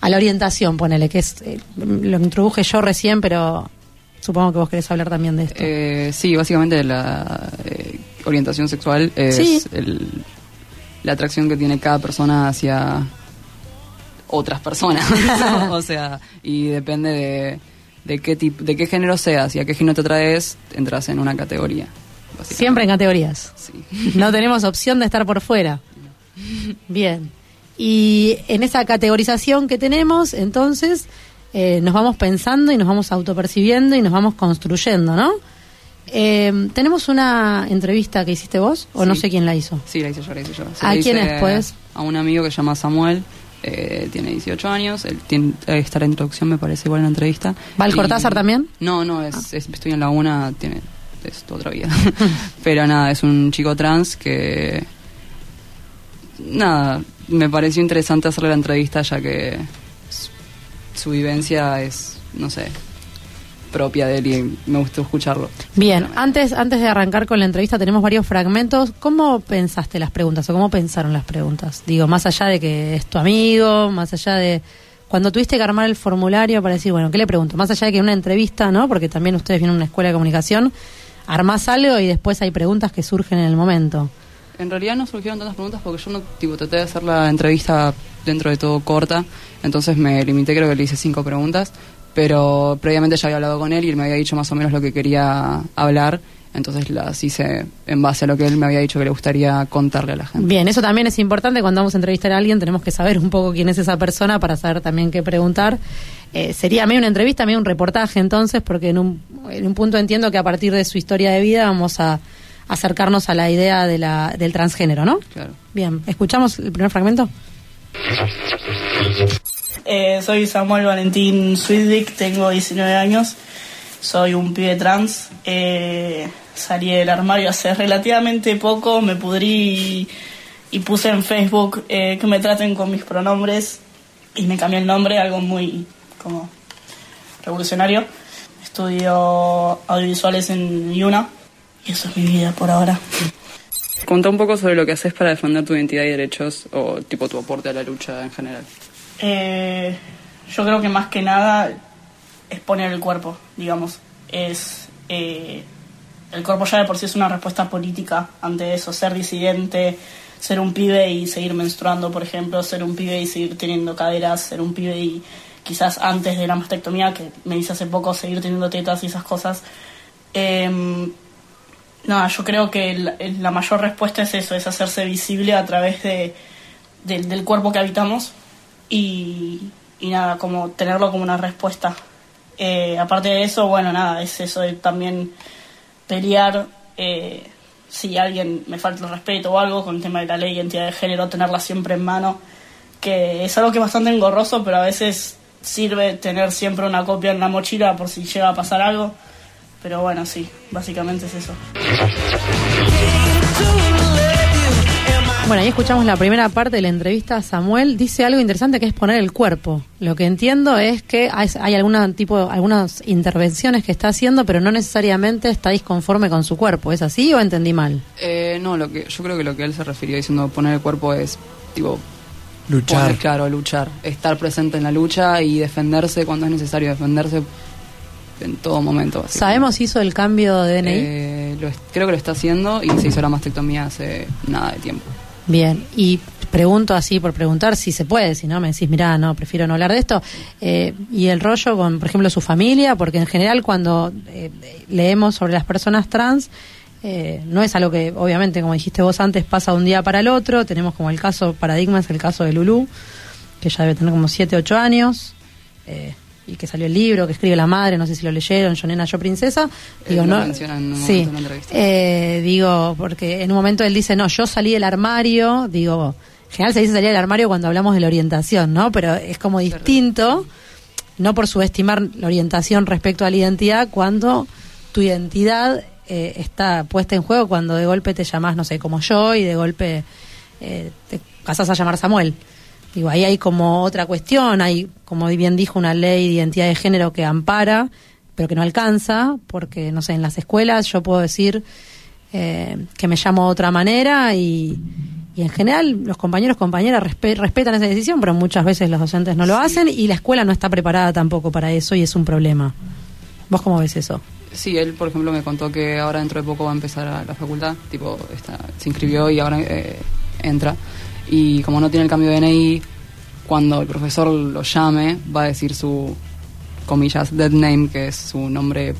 a la orientación, ponele, que es. eh, lo introduje yo recién, pero supongo que vos querés hablar también de esto. Eh, sí, básicamente la orientación sexual es Sí. el- la atracción que tiene cada persona hacia otras personas. o sea, y depende de, de qué tipo, de qué género seas y a qué género te atraes, entras en una categoría. Siempre en categorías. No tenemos opción de estar por fuera. Bien. Y en esa categorización que tenemos, entonces, eh, nos vamos pensando y nos vamos autopercibiendo y nos vamos construyendo, ¿no? Eh, Tenemos una entrevista que hiciste vos, o no sé quién la hizo. Sí, la hice yo, la hice yo. Se ¿A la quién hice es, pues? A un amigo que se llama Samuel, eh, tiene 18 años, él tiene, está la introducción, me parece igual en la entrevista. ¿Va al Y- Cortázar también? No, no, es, es- estoy en la una, tiene es otra vida. Pero nada, es un chico trans que nada, me pareció interesante hacerle la entrevista ya que su vivencia es, no sé, propia de él y me gustó escucharlo. Bien, antes, antes de arrancar con la entrevista tenemos varios fragmentos. ¿Cómo pensaste las preguntas o cómo pensaron las preguntas? Digo, más allá de que es tu amigo, más allá de... Cuando tuviste que armar el formulario para decir, bueno, ¿qué le pregunto? Más allá de que en una entrevista, ¿no? Porque también ustedes vienen a una escuela de comunicación, armás algo y después hay preguntas que surgen en el momento. En realidad no surgieron tantas preguntas porque yo no tipo traté de hacer la entrevista dentro de todo corta, entonces me limité, creo que le hice cinco preguntas, pero previamente ya había hablado con él y él me había dicho más o menos lo que quería hablar, entonces las hice en base a lo que él me había dicho que le gustaría contarle a la gente. Bien, eso también es importante cuando vamos a entrevistar a alguien, tenemos que saber un poco quién es esa persona para saber también qué preguntar. Eh, sería medio una entrevista, medio un reportaje entonces, porque en un, en un punto entiendo que a partir de su historia de vida vamos a acercarnos a la idea de la, del transgénero, ¿no? Claro. Bien, ¿escuchamos el primer fragmento? Eh, soy Samuel Valentín Swidwick, tengo 19 años, soy un pibe trans. eh, salí del armario hace relativamente poco, me pudrí y, y puse en Facebook eh, que me traten con mis pronombres y me cambié el nombre, algo muy como revolucionario. Estudio audiovisuales en Yuna y eso es mi vida por ahora. Contá un poco sobre lo que haces para defender tu identidad y derechos o tipo tu aporte a la lucha en general. Eh, yo creo que más que nada es poner el cuerpo, digamos. Es eh, el cuerpo ya de por sí es una respuesta política ante eso, ser disidente, ser un pibe y seguir menstruando, por ejemplo, ser un pibe y seguir teniendo caderas, ser un pibe y quizás antes de la mastectomía, que me hice hace poco, seguir teniendo tetas y esas cosas. Em, nada, yo creo que la mayor respuesta es eso, es hacerse visible a través de, del cuerpo que habitamos y, y nada, como tenerlo como una respuesta. Eh, aparte de eso, bueno, nada, es eso de también pelear eh, si alguien me falta el respeto o algo con el tema de la ley de identidad de género, tenerla siempre en mano, que es algo que es bastante engorroso, pero a veces sirve tener siempre una copia en la mochila por si llega a pasar algo. Pero bueno, sí, básicamente es eso. Bueno, ahí escuchamos la primera parte de la entrevista a Samuel. Dice algo interesante que es poner el cuerpo. Lo que entiendo es que hay, hay alguna tipo, algunas intervenciones que está haciendo, pero no necesariamente está disconforme con su cuerpo. ¿Es así o entendí mal? Eh, no, lo que yo creo que lo que él se refirió diciendo poner el cuerpo es tipo Luchar. poner, claro, luchar, estar presente en la lucha y defenderse cuando es necesario defenderse en todo momento. ¿Sabemos si hizo el cambio de DNI? Eh, lo creo que lo está haciendo y se hizo la mastectomía hace nada de tiempo. Bien, y pregunto así por preguntar si se puede, si no me decís, mira, no, prefiero no hablar de esto. Eh, y el rollo con, por ejemplo, su familia, porque en general cuando eh, leemos sobre las personas trans, eh, no es algo que, obviamente, como dijiste vos antes, pasa de un día para el otro. Tenemos como el caso paradigma, es el caso de Lulú, que ya debe tener como 7, 8 años. Eh, y que salió el libro, que escribe la madre, no sé si lo leyeron, Yo Nena, Yo Princesa. Digo, Él lo no, en un sí, en eh, digo, porque en un momento él dice, no, yo salí del armario, digo, en general se dice salir del armario cuando hablamos de la orientación, ¿no? Pero es como distinto, no por subestimar la orientación respecto a la identidad, cuando tu identidad eh, está puesta en juego cuando de golpe te llamas, no sé, como yo, y de golpe eh, te pasas a llamar Samuel. Digo, ahí hay como otra cuestión, hay, como bien dijo, una ley de identidad de género que ampara, pero que no alcanza, porque, no sé, en las escuelas yo puedo decir eh, que me llamo de otra manera y, y en general los compañeros, compañeras respe- respetan esa decisión, pero muchas veces los docentes no lo hacen y la escuela no está preparada tampoco para eso y es un problema. ¿Vos cómo ves eso? Sí, él, por ejemplo, me contó que ahora dentro de poco va a empezar a la facultad, tipo, está, se inscribió y ahora eh, entra. Y como no tiene el cambio de DNI, cuando el profesor lo llame, va a decir su, comillas, dead name, que es su nombre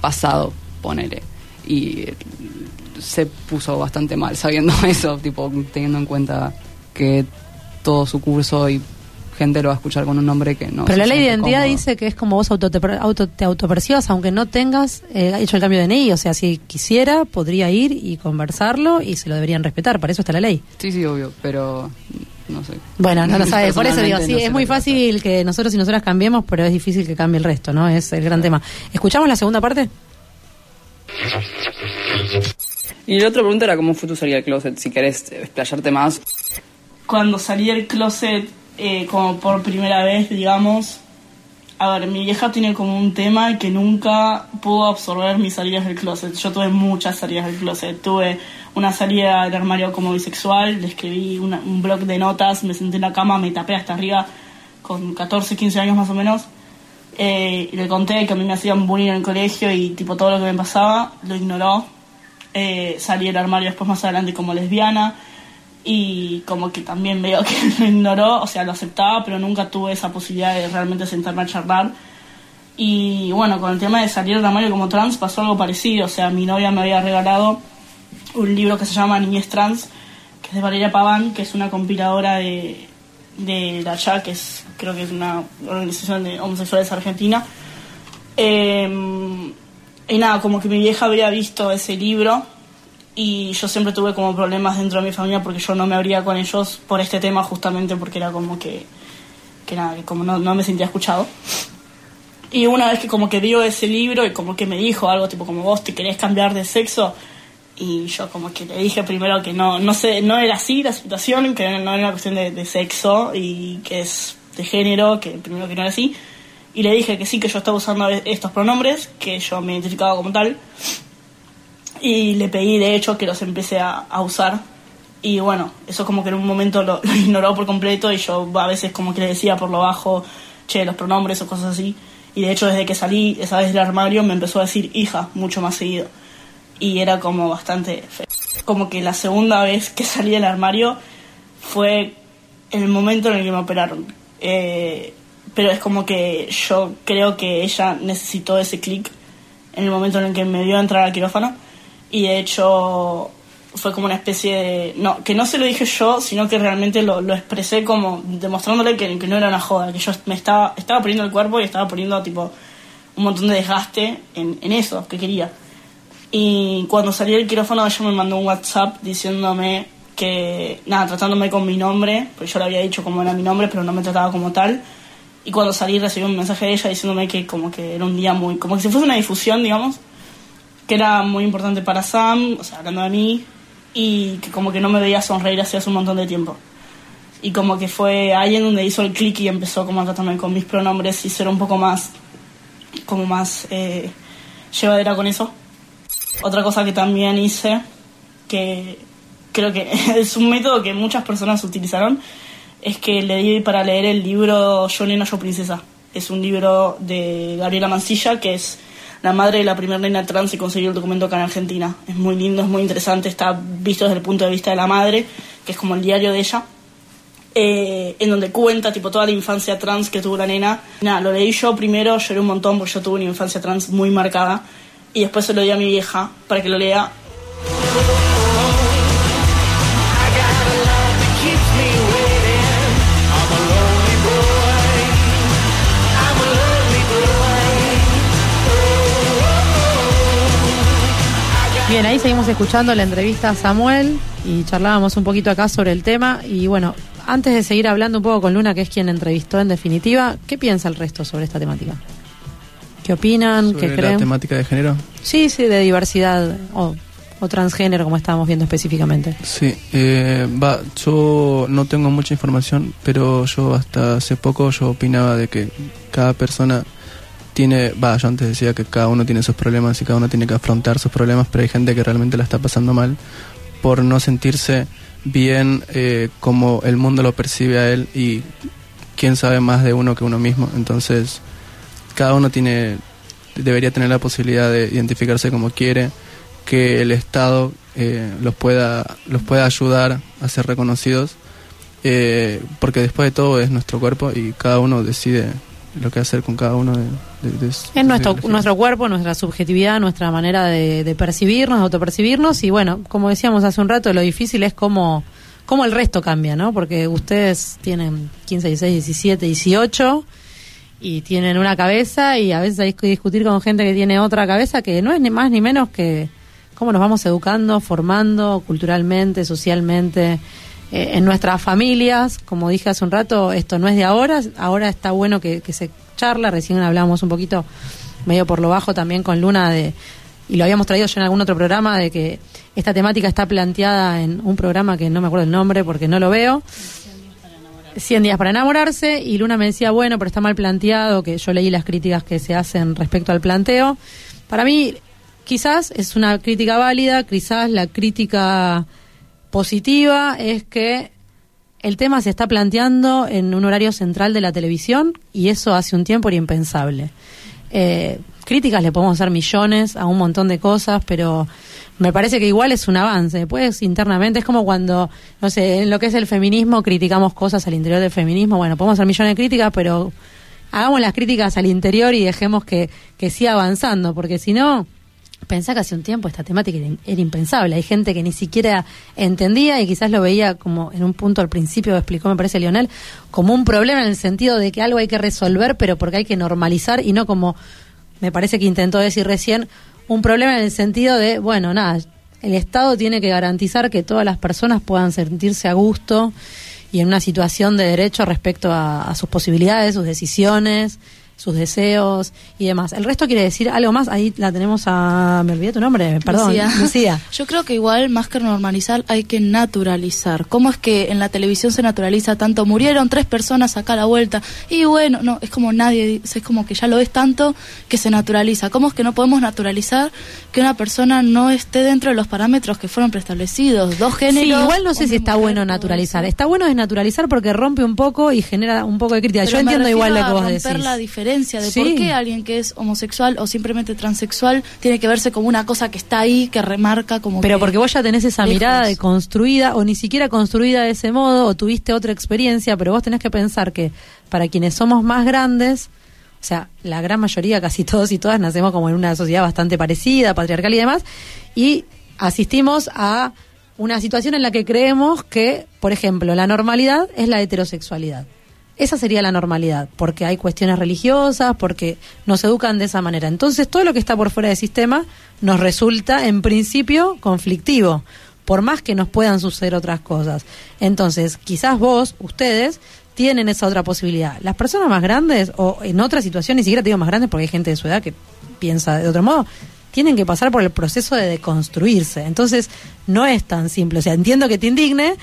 pasado, ponele. Y eh, se puso bastante mal sabiendo eso, tipo, teniendo en cuenta que todo su curso y gente lo va a escuchar con un nombre que no pero la ley de identidad cómodo. dice que es como vos auto te, auto, te autopercibas, aunque no tengas eh, hecho el cambio de DNI. O sea, si quisiera, podría ir y conversarlo y se lo deberían respetar. Para eso está la ley. Sí, sí, obvio, pero no sé. Bueno, no lo sabes. Por eso digo, sí, no es muy fácil que nosotros y nosotras cambiemos, pero es difícil que cambie el resto, ¿no? Es el gran tema. ¿Escuchamos la segunda parte? Y la otra pregunta era cómo fue tu salida del closet, si querés eh, explayarte más. Cuando salí del closet eh, como por primera vez, digamos, a ver, mi vieja tiene como un tema que nunca pudo absorber mis salidas del closet. Yo tuve muchas salidas del closet. Tuve una salida del armario como bisexual, le escribí una- un blog de notas, me senté en la cama, me tapé hasta arriba con 14, 15 años más o menos. Eh, y le conté que a mí me hacían bullying en el colegio y tipo todo lo que me pasaba, lo ignoró. Eh, salí del armario después más adelante como lesbiana y como que también veo que lo ignoró, o sea, lo aceptaba, pero nunca tuve esa posibilidad de realmente sentarme a charlar. Y bueno, con el tema de salir del armario como trans pasó algo parecido, o sea, mi novia me había regalado un libro que se llama Niñez Trans, que es de Valeria Paván, que es una compiladora de, de la CHA, que es, creo que es una organización de homosexuales argentina. Eh, y nada, como que mi vieja había visto ese libro y yo siempre tuve como problemas dentro de mi familia porque yo no me abría con ellos por este tema justamente porque era como que, que nada, que como no, no me sentía escuchado. Y una vez que como que vio ese libro y como que me dijo algo tipo como vos te querés cambiar de sexo y yo como que le dije primero que no, no sé, no era así la situación, que no era una cuestión de, de sexo y que es de género, que primero que no era así. Y le dije que sí, que yo estaba usando estos pronombres, que yo me identificaba como tal. Y le pedí, de hecho, que los empecé a, a usar. Y bueno, eso como que en un momento lo, lo ignoró por completo y yo a veces como que le decía por lo bajo, che, los pronombres o cosas así. Y de hecho, desde que salí esa vez del armario, me empezó a decir hija mucho más seguido. Y era como bastante feo. Como que la segunda vez que salí del armario fue el momento en el que me operaron. Eh, pero es como que yo creo que ella necesitó ese clic en el momento en el que me vio entrar al quirófano. Y de hecho fue como una especie de... No, que no se lo dije yo, sino que realmente lo, lo expresé como demostrándole que, que no era una joda, que yo me estaba, estaba poniendo el cuerpo y estaba poniendo tipo un montón de desgaste en, en eso que quería. Y cuando salí del quirófano ella me mandó un WhatsApp diciéndome que, nada, tratándome con mi nombre, pues yo le había dicho cómo era mi nombre, pero no me trataba como tal. Y cuando salí recibí un mensaje de ella diciéndome que como que era un día muy, como que si fuese una difusión, digamos, que era muy importante para Sam, o sea, hablando de mí, y que como que no me veía sonreír hace un montón de tiempo. Y como que fue ahí en donde hizo el clic y empezó como a tratarme con mis pronombres y ser un poco más, como más eh, llevadera con eso. Otra cosa que también hice, que creo que es un método que muchas personas utilizaron, es que le di para leer el libro Yo Nena, Yo Princesa. Es un libro de Gabriela Mancilla, que es la madre de la primera nena trans y consiguió el documento acá en Argentina. Es muy lindo, es muy interesante, está visto desde el punto de vista de la madre, que es como el diario de ella. eh, en donde cuenta tipo toda la infancia trans que tuvo la nena. Nada, lo leí yo primero, lloré un montón porque yo tuve una infancia trans muy marcada y después se lo di a mi vieja para que lo lea. Bien, ahí seguimos escuchando la entrevista a Samuel y charlábamos un poquito acá sobre el tema. Y bueno, antes de seguir hablando un poco con Luna, que es quien entrevistó en definitiva, ¿qué piensa el resto sobre esta temática? qué opinan, Sobre qué la creen. temática de género. Sí, sí, de diversidad o, o transgénero, como estábamos viendo específicamente. Sí, eh, va, yo no tengo mucha información, pero yo hasta hace poco yo opinaba de que cada persona tiene, va, yo antes decía que cada uno tiene sus problemas y cada uno tiene que afrontar sus problemas, pero hay gente que realmente la está pasando mal por no sentirse bien eh, como el mundo lo percibe a él y quién sabe más de uno que uno mismo. Entonces, cada uno tiene debería tener la posibilidad de identificarse como quiere, que el Estado eh, los pueda los pueda ayudar a ser reconocidos, eh, porque después de todo es nuestro cuerpo y cada uno decide lo que hacer con cada uno de, de- de- de Es nuestro, nuestro cuerpo, nuestra subjetividad, nuestra manera de, de percibirnos, de autopercibirnos. Y bueno, como decíamos hace un rato, lo difícil es cómo, cómo el resto cambia, ¿no? Porque ustedes tienen 15, 16, 17, 18 y tienen una cabeza y a veces hay que discutir con gente que tiene otra cabeza que no es ni más ni menos que cómo nos vamos educando, formando culturalmente, socialmente, eh, en nuestras familias. Como dije hace un rato, esto no es de ahora, ahora está bueno que, se charla, recién hablamos un poquito medio por lo bajo también con Luna de y lo habíamos traído yo en algún otro programa de que esta temática está planteada en un programa que no me acuerdo el nombre porque no lo veo 100 días para enamorarse y Luna me decía, bueno, pero está mal planteado, que yo leí las críticas que se hacen respecto al planteo. Para mí, quizás es una crítica válida, quizás la crítica positiva es que el tema se está planteando en un horario central de la televisión y eso hace un tiempo era impensable. Eh, críticas le podemos hacer millones a un montón de cosas, pero me parece que igual es un avance. Después, internamente, es como cuando, no sé, en lo que es el feminismo, criticamos cosas al interior del feminismo. Bueno, podemos hacer millones de críticas, pero hagamos las críticas al interior y dejemos que, que siga avanzando, porque si no, pensá que hace un tiempo esta temática era, impensable. Hay gente que ni siquiera entendía y quizás lo veía como en un punto al principio, explicó, me parece, Lionel, como un problema en el sentido de que algo hay que resolver, pero porque hay que normalizar y no como, me parece que intentó decir recién, un problema en el sentido de, bueno, nada, el Estado tiene que garantizar que todas las personas puedan sentirse a gusto y en una situación de derecho respecto a, a sus posibilidades, sus decisiones, sus deseos y demás. El resto quiere decir algo más. Ahí la tenemos a. Me olvidé tu nombre, perdón. Lucía. Lucía. Yo creo que igual, más que normalizar, hay que naturalizar. ¿Cómo es que en la televisión se naturaliza tanto? Murieron tres personas acá a la vuelta. Y bueno, no, es como nadie, es como que ya lo es tanto que se naturaliza. ¿Cómo es que no podemos naturalizar que una persona no esté dentro de los parámetros que fueron preestablecidos? Dos géneros. Sí, igual no sé si está bueno naturalizar. Está bueno desnaturalizar porque rompe un poco y genera un poco de crítica. Pero Yo entiendo igual lo que vos decís. la diferencia de Sí. por qué alguien que es homosexual o simplemente transexual tiene que verse como una cosa que está ahí, que remarca como Pero que- porque vos ya tenés esa lejos. mirada de construida o ni siquiera construida de ese modo o tuviste otra experiencia, pero vos tenés que pensar que para quienes somos más grandes, o sea, la gran mayoría, casi todos y todas, nacemos como en una sociedad bastante parecida, patriarcal y demás, y asistimos a una situación en la que creemos que, por ejemplo, la normalidad es la heterosexualidad. Esa sería la normalidad, porque hay cuestiones religiosas, porque nos educan de esa manera. Entonces, todo lo que está por fuera del sistema nos resulta, en principio, conflictivo, por más que nos puedan suceder otras cosas. Entonces, quizás vos, ustedes, tienen esa otra posibilidad. Las personas más grandes, o en otra situación, ni siquiera te digo más grandes, porque hay gente de su edad que piensa de otro modo, tienen que pasar por el proceso de deconstruirse. Entonces, no es tan simple. O sea, entiendo que te indigne,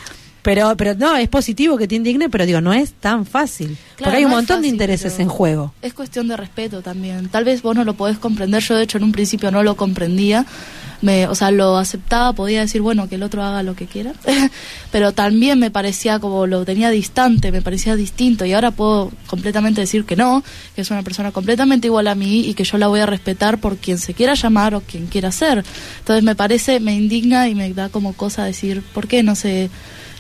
pero, pero no, es positivo que te indigne, pero digo, no es tan fácil. Claro, porque hay un no montón de intereses en juego. Es cuestión de respeto también. Tal vez vos no lo podés comprender. Yo, de hecho, en un principio no lo comprendía. Me, o sea, lo aceptaba, podía decir, bueno, que el otro haga lo que quiera. pero también me parecía como lo tenía distante, me parecía distinto. Y ahora puedo completamente decir que no, que es una persona completamente igual a mí y que yo la voy a respetar por quien se quiera llamar o quien quiera ser. Entonces me parece, me indigna y me da como cosa decir, ¿por qué no se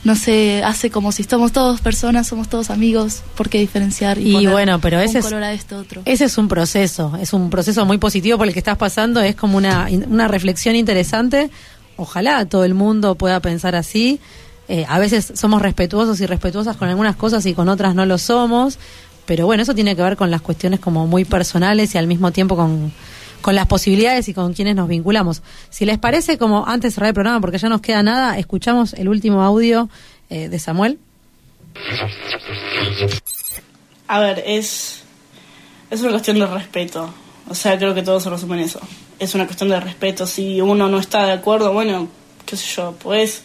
no se hace como si somos todos personas, somos todos amigos, ¿por qué diferenciar? Y poner bueno, pero un ese es- color a esto otro. Ese es un proceso, es un proceso muy positivo por el que estás pasando, es como una, una reflexión interesante. Ojalá todo el mundo pueda pensar así. Eh, a veces somos respetuosos y respetuosas con algunas cosas y con otras no lo somos, pero bueno, eso tiene que ver con las cuestiones como muy personales y al mismo tiempo con, con las posibilidades y con quienes nos vinculamos. Si les parece, como antes de cerrar el programa, porque ya nos queda nada, escuchamos el último audio eh, de Samuel. A ver, es, es una cuestión de respeto. O sea, creo que todo se resume en eso. Es una cuestión de respeto. Si uno no está de acuerdo, bueno, qué sé yo, pues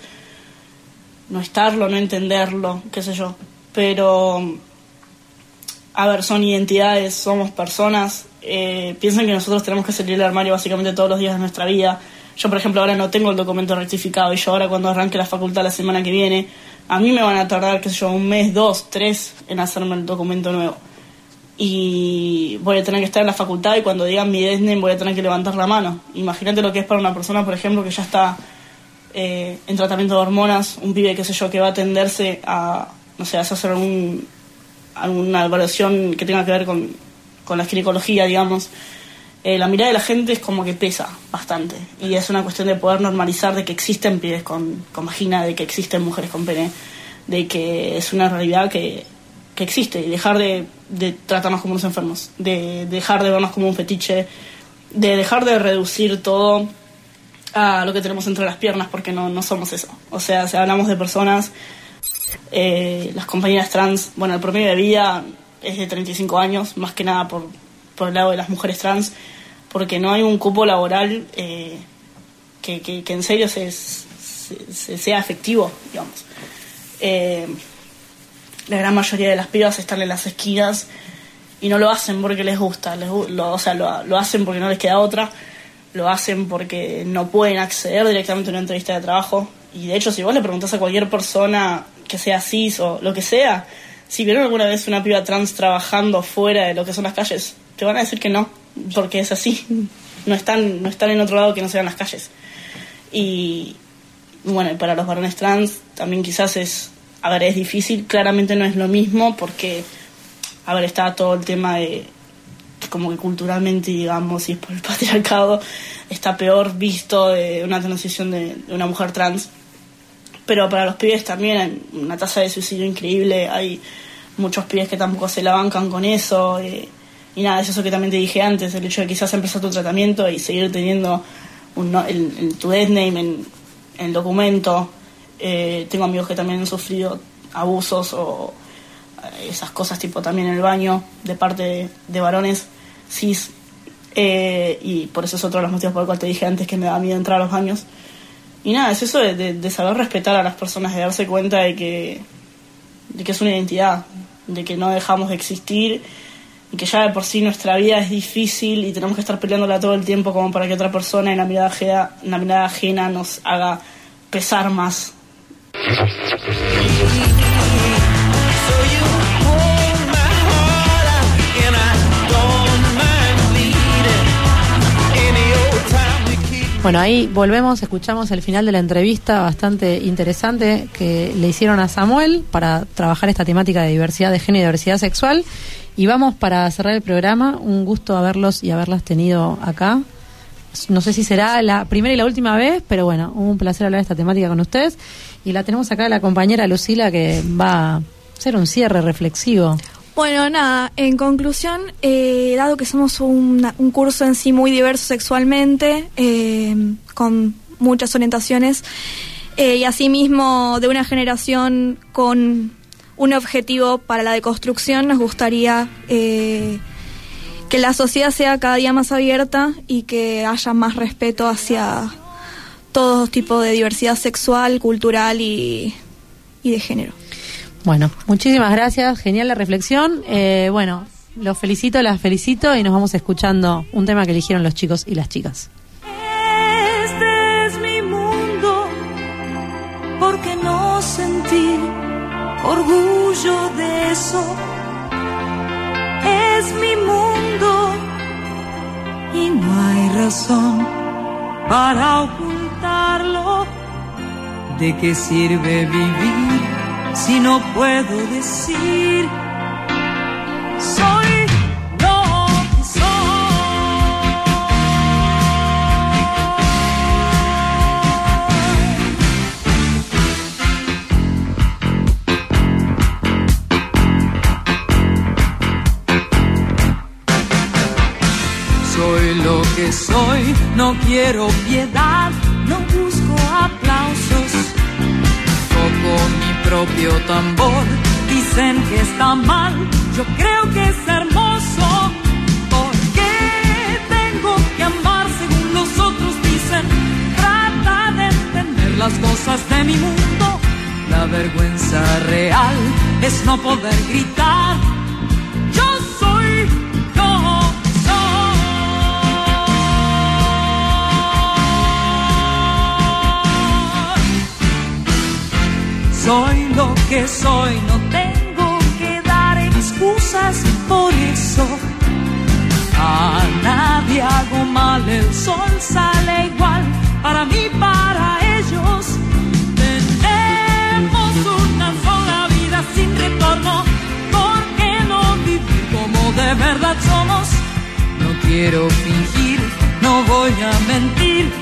no estarlo, no entenderlo, qué sé yo. Pero, a ver, son identidades, somos personas. Eh, piensan que nosotros tenemos que salir del armario básicamente todos los días de nuestra vida. Yo, por ejemplo, ahora no tengo el documento rectificado y yo ahora cuando arranque la facultad la semana que viene, a mí me van a tardar, qué sé yo, un mes, dos, tres en hacerme el documento nuevo. Y voy a tener que estar en la facultad y cuando digan mi desname voy a tener que levantar la mano. Imagínate lo que es para una persona, por ejemplo, que ya está eh, en tratamiento de hormonas, un pibe, qué sé yo, que va a atenderse a, no sé, a hacer algún, alguna evaluación que tenga que ver con, con la ginecología, digamos. Eh, la mirada de la gente es como que pesa bastante. Y es una cuestión de poder normalizar de que existen pibes con, con vagina, de que existen mujeres con pene, de que es una realidad que, que existe y dejar de, de tratarnos como unos enfermos, de dejar de vernos como un fetiche, de dejar de reducir todo a lo que tenemos entre las piernas porque no, no somos eso. O sea, si hablamos de personas, eh, las compañeras trans, bueno, el promedio de es de 35 años, más que nada por, por el lado de las mujeres trans, porque no hay un cupo laboral eh, que, que, en serio se, se- se- sea efectivo, digamos. Eh, la gran mayoría de las pibas están en las esquinas y no lo hacen porque les gusta, les lo, o sea, lo, lo hacen porque no les queda otra, lo hacen porque no pueden acceder directamente a una entrevista de trabajo. Y de hecho, si vos le preguntás a cualquier persona que sea cis o lo que sea, si vieron alguna vez una piba trans trabajando fuera de lo que son las calles, te van a decir que no, porque es así. No están, no están en otro lado que no sean las calles. Y bueno, para los varones trans también quizás es, a ver, es difícil, claramente no es lo mismo porque, a ver, está todo el tema de como que culturalmente, digamos, y por el patriarcado, está peor visto de una transición de, de una mujer trans. Pero para los pibes también hay una tasa de suicidio increíble, hay muchos pibes que tampoco se la bancan con eso. eh, y nada, es eso que también te dije antes, el hecho de quizás empezar tu tratamiento y seguir teniendo un, el, el- tu death name en, el documento. Eh, tengo amigos que también han sufrido abusos o eh, esas cosas tipo también en el baño de parte de, varones cis. Eh, y por eso es otro de los motivos por el cual te dije antes que me da miedo entrar a los baños. Y nada, es eso de, de- de saber respetar a las personas, de darse cuenta de que, de que es una identidad, de que no dejamos de existir y que ya de por sí nuestra vida es difícil y tenemos que estar peleándola todo el tiempo como para que otra persona en la mirada ajena, en la mirada ajena nos haga pesar más. Bueno, ahí volvemos, escuchamos el final de la entrevista bastante interesante que le hicieron a Samuel para trabajar esta temática de diversidad de género y diversidad sexual. Y vamos para cerrar el programa. Un gusto haberlos y haberlas tenido acá. No sé si será la primera y la última vez, pero bueno, un placer hablar de esta temática con ustedes. Y la tenemos acá la compañera Lucila que va a hacer un cierre reflexivo. Bueno, nada, en conclusión, eh, dado que somos un curso en sí muy diverso sexualmente, eh, con muchas orientaciones, eh, y asimismo de una generación con un objetivo para la deconstrucción, nos gustaría eh, que la sociedad sea cada día más abierta y que haya más respeto hacia todo tipo de diversidad sexual, cultural y de género. Bueno, muchísimas gracias, genial la reflexión. Eh, bueno, los felicito, las felicito y nos vamos escuchando un tema que eligieron los chicos y las chicas. Este es mi mundo, porque no sentir orgullo de eso. Es mi mundo y no hay razón para ocultarlo. ¿De qué sirve vivir si no puedo decir soy lo que soy? Soy lo que soy, no quiero piedad, no busco aplausos. Toco mi propio tambor. Dicen que está mal, yo creo que es hermoso. Porque tengo que amar según los otros dicen? Trata de entender las cosas de mi mundo. La vergüenza real es no poder gritar soy. Soy lo que soy, no tengo que dar excusas por eso. A nadie hago mal, el sol sale igual para mí, para ellos. Tenemos una sola vida sin retorno, ¿por qué no vivir como de verdad somos? No quiero fingir, no voy a mentir,